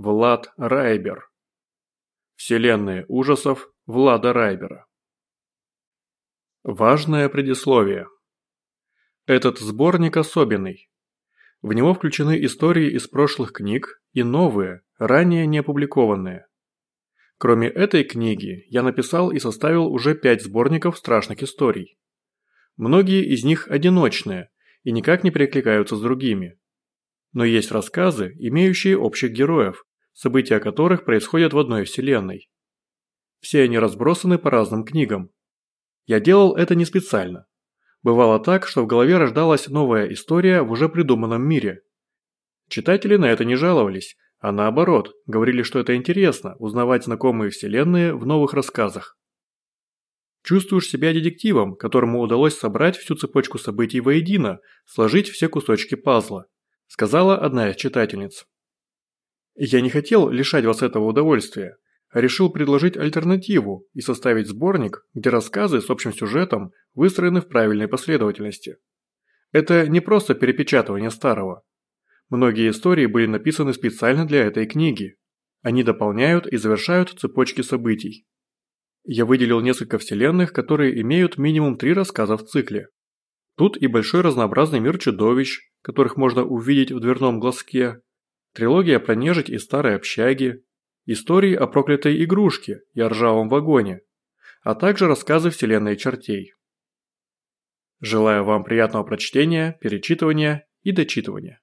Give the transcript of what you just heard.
Влад Райбер. Вселенная ужасов Влада Райбера. Важное предисловие. Этот сборник особенный. В него включены истории из прошлых книг и новые, ранее не опубликованные. Кроме этой книги, я написал и составил уже пять сборников страшных историй. Многие из них одиночные и никак не перекликаются с другими. Но есть рассказы, имеющие общих героев, события которых происходят в одной вселенной. Все они разбросаны по разным книгам. Я делал это не специально. Бывало так, что в голове рождалась новая история в уже придуманном мире. Читатели на это не жаловались, а наоборот, говорили, что это интересно – узнавать знакомые вселенные в новых рассказах. Чувствуешь себя детективом, которому удалось собрать всю цепочку событий воедино, сложить все кусочки пазла, сказала одна из читательниц. Я не хотел лишать вас этого удовольствия, решил предложить альтернативу и составить сборник, где рассказы с общим сюжетом выстроены в правильной последовательности. Это не просто перепечатывание старого, Многие истории были написаны специально для этой книги. Они дополняют и завершают цепочки событий. Я выделил несколько вселенных, которые имеют минимум три рассказа в цикле. Тут и большой разнообразный мир чудовищ, которых можно увидеть в дверном глазке, трилогия про нежить и старые общаги, истории о проклятой игрушке и о ржавом вагоне, а также рассказы вселенной чертей. Желаю вам приятного прочтения, перечитывания и дочитывания.